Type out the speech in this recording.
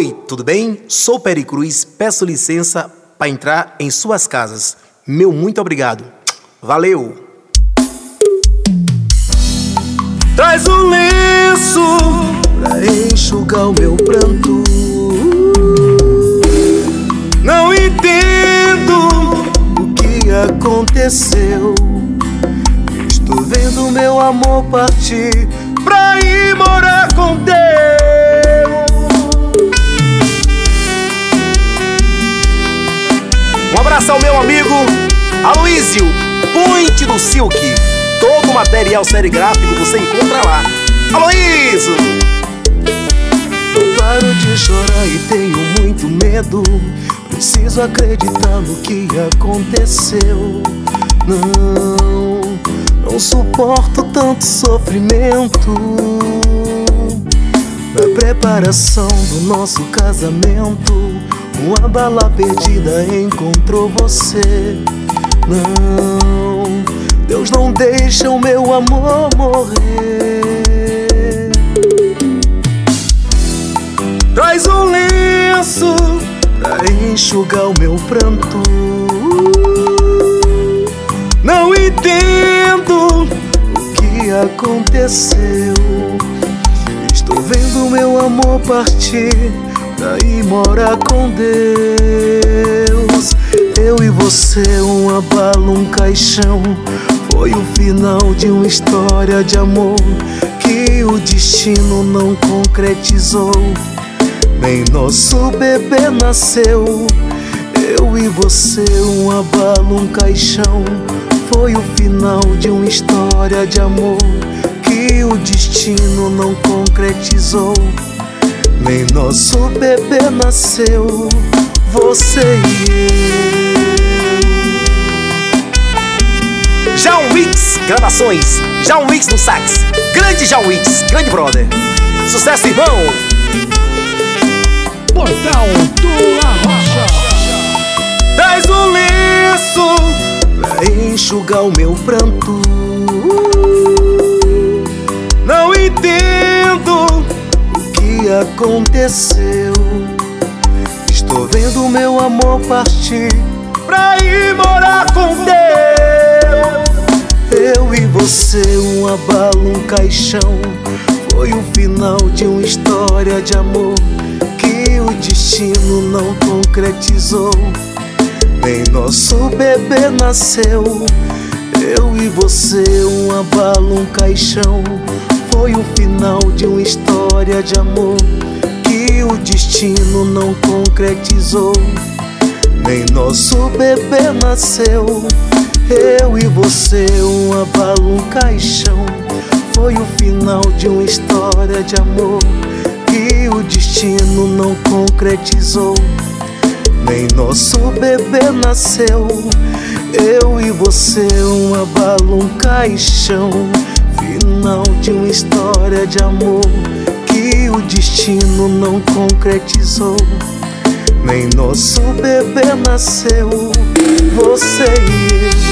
Oi, tudo bem? Sou Peri Cruz, peço licença para entrar em suas casas. Meu muito obrigado. Valeu! Traz um lenço pra enxugar o meu pranto. Não entendo o que aconteceu. Estou vendo meu amor partir pra ir morar com Deus. Um abraço ao meu amigo Aloísio, Ponte do Silk. Todo o material seriegráfico você encontra lá. Aloísio! Não paro de chorar e tenho muito medo. Preciso acreditar no que aconteceu. Não, não suporto tanto sofrimento. Na preparação do nosso casamento, uma bala perdida encontrou você. Não, Deus não deixa o meu amor morrer. Traz um lenço pra enxugar o meu pranto. Não entendo o que aconteceu. Estou vendo meu amor partir ir morar com Deus. Eu e você, um abalo, um caixão. Foi o final de uma história de amor que o destino não concretizou. Nem nosso bebê nasceu. Eu e você, um abalo, um caixão. Foi o final de uma história de amor que o destino não concretizou. Nem nosso bebê nasceu. Você e eu. João Wicks Gravações. João Wicks no sax. Grande João Wicks, grande brother. Sucesso, irmão! Portal do Arrocha. Traz um lenço pra enxugar o meu pranto. Aconteceu. Estou vendo meu amor partir pra ir morar com Deus. Eu e você, um abalo, um caixão. Foi o final de uma história de amor que o destino não concretizou. Nem nosso bebê nasceu. Eu e você, um abalo, um caixão. História de amor que o destino não concretizou. Nem nosso bebê nasceu. Eu e você, um abalo, um caixão. Foi o final de uma história de amor que o destino não concretizou. Nem nosso bebê nasceu. Eu e você, um abalo, um caixão. Final de uma história de amor que o destino não concretizou. Nem nosso bebê nasceu. Você e eu.